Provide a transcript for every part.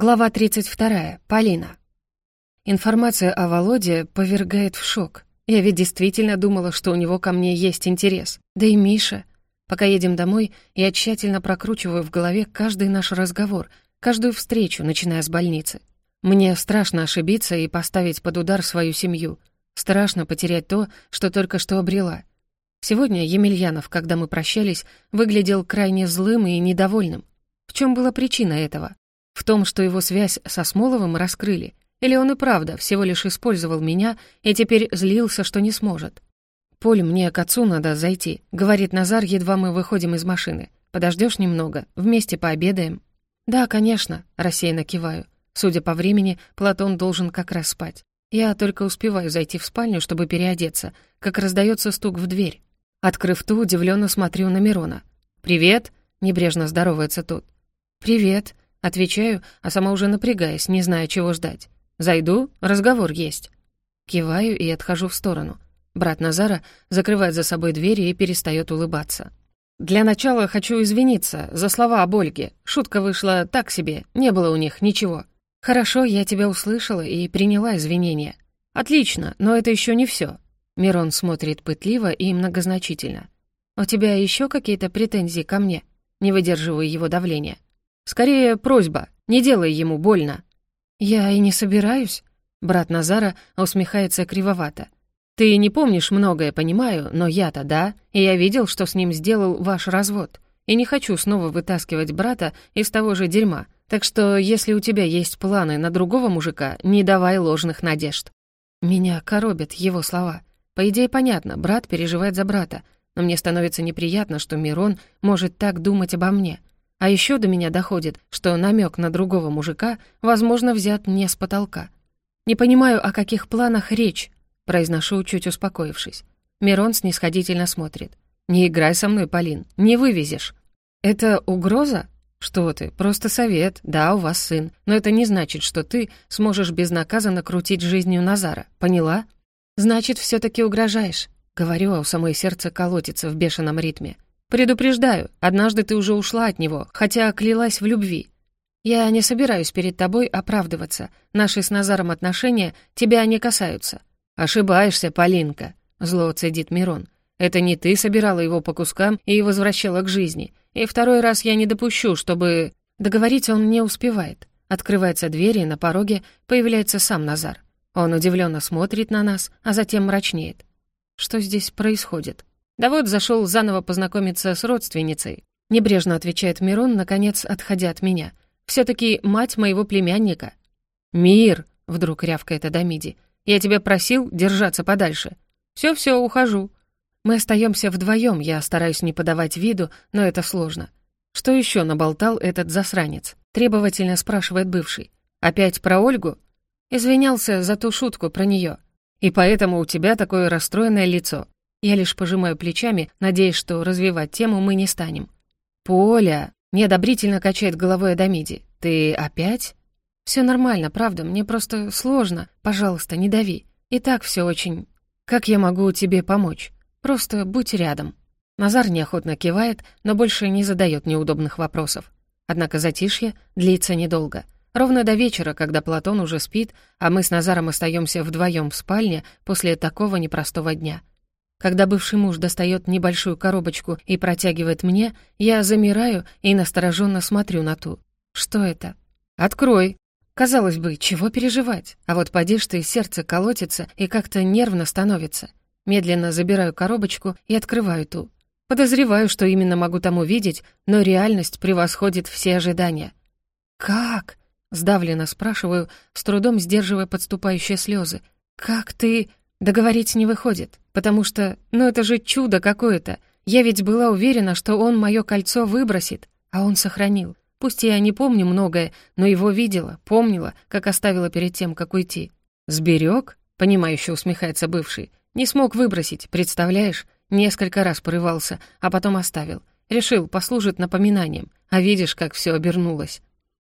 Глава 32. Полина. Информация о Володе повергает в шок. Я ведь действительно думала, что у него ко мне есть интерес. Да и Миша. Пока едем домой, я тщательно прокручиваю в голове каждый наш разговор, каждую встречу, начиная с больницы. Мне страшно ошибиться и поставить под удар свою семью. Страшно потерять то, что только что обрела. Сегодня Емельянов, когда мы прощались, выглядел крайне злым и недовольным. В чем была причина этого? В том, что его связь со Смоловым раскрыли? Или он и правда всего лишь использовал меня и теперь злился, что не сможет? «Поль, мне к отцу надо зайти», — говорит Назар, едва мы выходим из машины. Подождешь немного? Вместе пообедаем?» «Да, конечно», — рассеянно киваю. Судя по времени, Платон должен как раз спать. Я только успеваю зайти в спальню, чтобы переодеться, как раздается стук в дверь. Открыв ту, удивленно смотрю на Мирона. «Привет!» — небрежно здоровается тот. «Привет!» Отвечаю, а сама уже напрягаясь, не зная, чего ждать. «Зайду, разговор есть». Киваю и отхожу в сторону. Брат Назара закрывает за собой дверь и перестает улыбаться. «Для начала хочу извиниться за слова об Ольге. Шутка вышла так себе, не было у них ничего. Хорошо, я тебя услышала и приняла извинения. Отлично, но это еще не все. Мирон смотрит пытливо и многозначительно. «У тебя еще какие-то претензии ко мне?» Не выдерживаю его давления. Скорее, просьба, не делай ему больно». «Я и не собираюсь», — брат Назара усмехается кривовато. «Ты не помнишь многое, понимаю, но я-то да, и я видел, что с ним сделал ваш развод, и не хочу снова вытаскивать брата из того же дерьма, так что если у тебя есть планы на другого мужика, не давай ложных надежд». Меня коробят его слова. По идее, понятно, брат переживает за брата, но мне становится неприятно, что Мирон может так думать обо мне. А еще до меня доходит, что намек на другого мужика, возможно, взят не с потолка. «Не понимаю, о каких планах речь», — произношу, чуть успокоившись. Мирон снисходительно смотрит. «Не играй со мной, Полин, не вывезешь». «Это угроза?» «Что ты, просто совет, да, у вас сын, но это не значит, что ты сможешь безнаказанно крутить жизнью Назара, поняла?» «Значит, все таки угрожаешь», — говорю, а у самой сердце колотится в бешеном ритме. Предупреждаю, однажды ты уже ушла от него, хотя клялась в любви. Я не собираюсь перед тобой оправдываться. Наши с Назаром отношения тебя не касаются. Ошибаешься, Полинка, зло цедит Мирон. Это не ты собирала его по кускам и возвращала к жизни. И второй раз я не допущу, чтобы... Договорить он не успевает. Открывается дверь, и на пороге появляется сам Назар. Он удивленно смотрит на нас, а затем мрачнеет. Что здесь происходит? Да вот зашел заново познакомиться с родственницей. Небрежно отвечает Мирон, наконец, отходя от меня. все таки мать моего племянника. «Мир!» — вдруг рявкает Адамиди. «Я тебя просил держаться подальше. Все-все, ухожу». Мы остаемся вдвоем, я стараюсь не подавать виду, но это сложно. Что еще наболтал этот засранец? Требовательно спрашивает бывший. Опять про Ольгу? Извинялся за ту шутку про нее. И поэтому у тебя такое расстроенное лицо. Я лишь пожимаю плечами, надеясь, что развивать тему мы не станем. «Поля!» — неодобрительно качает головой Адамиди. «Ты опять?» «Все нормально, правда, мне просто сложно. Пожалуйста, не дави. И так все очень... Как я могу тебе помочь? Просто будь рядом». Назар неохотно кивает, но больше не задает неудобных вопросов. Однако затишье длится недолго. Ровно до вечера, когда Платон уже спит, а мы с Назаром остаемся вдвоем в спальне после такого непростого дня — когда бывший муж достает небольшую коробочку и протягивает мне, я замираю и настороженно смотрю на ту. Что это? «Открой!» Казалось бы, чего переживать? А вот поди ты, сердце колотится и как-то нервно становится. Медленно забираю коробочку и открываю ту. Подозреваю, что именно могу там увидеть, но реальность превосходит все ожидания. «Как?» — сдавленно спрашиваю, с трудом сдерживая подступающие слезы. «Как ты...» Договорить не выходит, потому что, ну это же чудо какое-то. Я ведь была уверена, что он мое кольцо выбросит, а он сохранил. Пусть я не помню многое, но его видела, помнила, как оставила перед тем, как уйти. «Сберег?» — понимающе усмехается бывший. «Не смог выбросить, представляешь? Несколько раз порывался, а потом оставил. Решил, послужит напоминанием, а видишь, как все обернулось».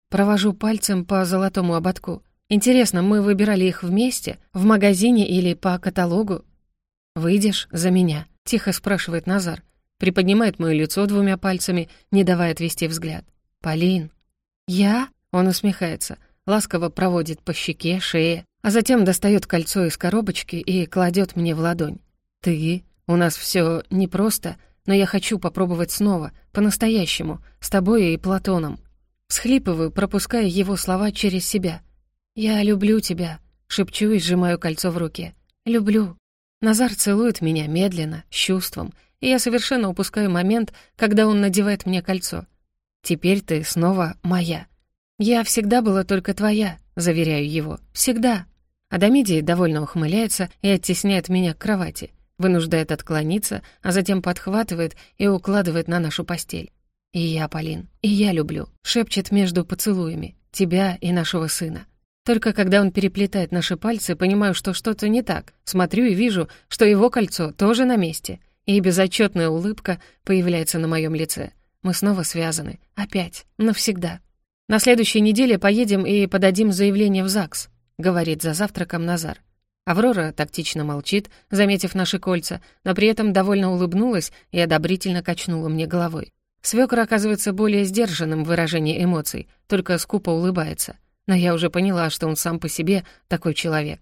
Провожу пальцем по золотому ободку. Интересно, мы выбирали их вместе, в магазине или по каталогу? «Выйдешь за меня?» — тихо спрашивает Назар. Приподнимает мое лицо двумя пальцами, не давая отвести взгляд. «Полин». «Я?» Он усмехается, ласково проводит по щеке, шее, а затем достает кольцо из коробочки и кладет мне в ладонь. «Ты? У нас все непросто, но я хочу попробовать снова, по-настоящему, с тобой и Платоном». Схлипываю, пропуская его слова через себя. «Я люблю тебя», — шепчу и сжимаю кольцо в руке. «Люблю». Назар целует меня медленно, с чувством, и я совершенно упускаю момент, когда он надевает мне кольцо. «Теперь ты снова моя». «Я всегда была только твоя», — заверяю его. «Всегда». Адамидий довольно ухмыляется и оттесняет меня к кровати, вынуждает отклониться, а затем подхватывает и укладывает на нашу постель. «И я, Полин, и я люблю», — шепчет между поцелуями, «тебя и нашего сына». Только когда он переплетает наши пальцы, понимаю, что что-то не так. Смотрю и вижу, что его кольцо тоже на месте. И безотчетная улыбка появляется на моем лице. Мы снова связаны. Опять. Навсегда. На следующей неделе поедем и подадим заявление в ЗАГС, говорит за завтраком Назар. Аврора тактично молчит, заметив наши кольца, но при этом довольно улыбнулась и одобрительно качнула мне головой. Свёкор оказывается более сдержанным в выражении эмоций, только скупо улыбается — но я уже поняла, что он сам по себе такой человек.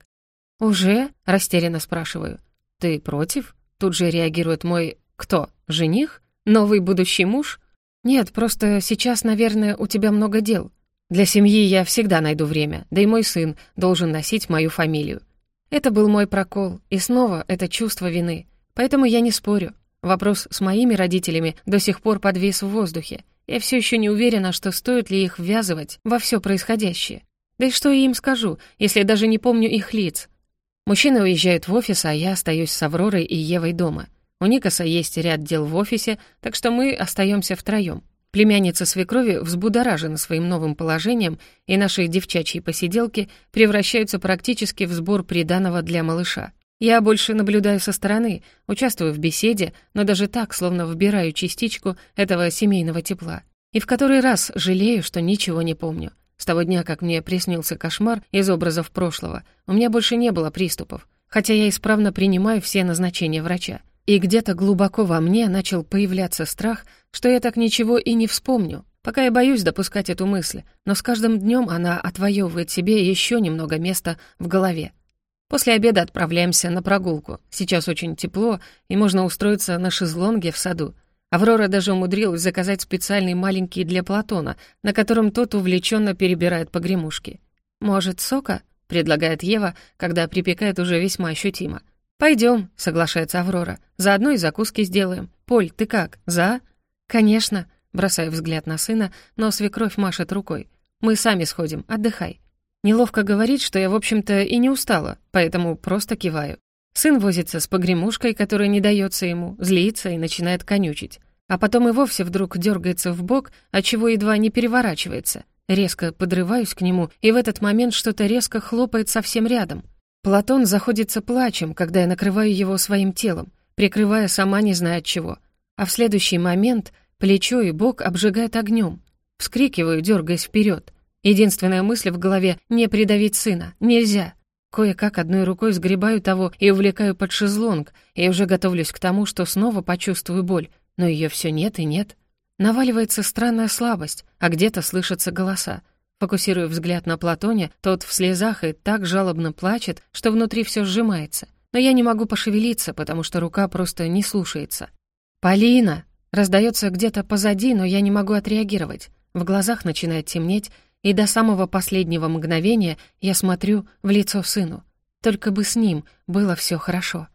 «Уже?» — растерянно спрашиваю. «Ты против?» — тут же реагирует мой «кто? Жених? Новый будущий муж?» «Нет, просто сейчас, наверное, у тебя много дел. Для семьи я всегда найду время, да и мой сын должен носить мою фамилию. Это был мой прокол, и снова это чувство вины. Поэтому я не спорю. Вопрос с моими родителями до сих пор подвис в воздухе. Я все еще не уверена, что стоит ли их ввязывать во все происходящее. Да и что я им скажу, если даже не помню их лиц? Мужчины уезжают в офис, а я остаюсь с Авророй и Евой дома. У Никаса есть ряд дел в офисе, так что мы остаемся втроем. Племянница свекрови взбудоражена своим новым положением, и наши девчачьи посиделки превращаются практически в сбор приданого для малыша. Я больше наблюдаю со стороны, участвую в беседе, но даже так, словно вбираю частичку этого семейного тепла. И в который раз жалею, что ничего не помню. С того дня, как мне приснился кошмар из образов прошлого, у меня больше не было приступов, хотя я исправно принимаю все назначения врача. И где-то глубоко во мне начал появляться страх, что я так ничего и не вспомню, пока я боюсь допускать эту мысль, но с каждым днем она отвоевывает себе еще немного места в голове. После обеда отправляемся на прогулку. Сейчас очень тепло, и можно устроиться на шезлонге в саду. Аврора даже умудрилась заказать специальный маленький для Платона, на котором тот увлеченно перебирает погремушки. «Может, сока?» — предлагает Ева, когда припекает уже весьма ощутимо. Пойдем, соглашается Аврора. «Заодно и закуски сделаем. Поль, ты как, за?» «Конечно», — бросаю взгляд на сына, но свекровь машет рукой. «Мы сами сходим, отдыхай». Неловко говорить, что я, в общем-то, и не устала, поэтому просто киваю. Сын возится с погремушкой, которая не дается ему, злится и начинает конючить. А потом и вовсе вдруг дергается в бок, отчего едва не переворачивается. Резко подрываюсь к нему, и в этот момент что-то резко хлопает совсем рядом. Платон заходится плачем, когда я накрываю его своим телом, прикрывая сама не зная от чего. А в следующий момент плечо и бок обжигает огнем. Вскрикиваю, дергаясь вперед. Единственная мысль в голове — не придавить сына. Нельзя. Кое-как одной рукой сгребаю того и увлекаю под шезлонг, и уже готовлюсь к тому, что снова почувствую боль, но ее все нет и нет. Наваливается странная слабость, а где-то слышатся голоса. Фокусирую взгляд на Платоне, тот в слезах и так жалобно плачет, что внутри все сжимается. Но я не могу пошевелиться, потому что рука просто не слушается. «Полина!» Раздается где-то позади, но я не могу отреагировать. В глазах начинает темнеть, и до самого последнего мгновения я смотрю в лицо сыну. Только бы с ним было все хорошо.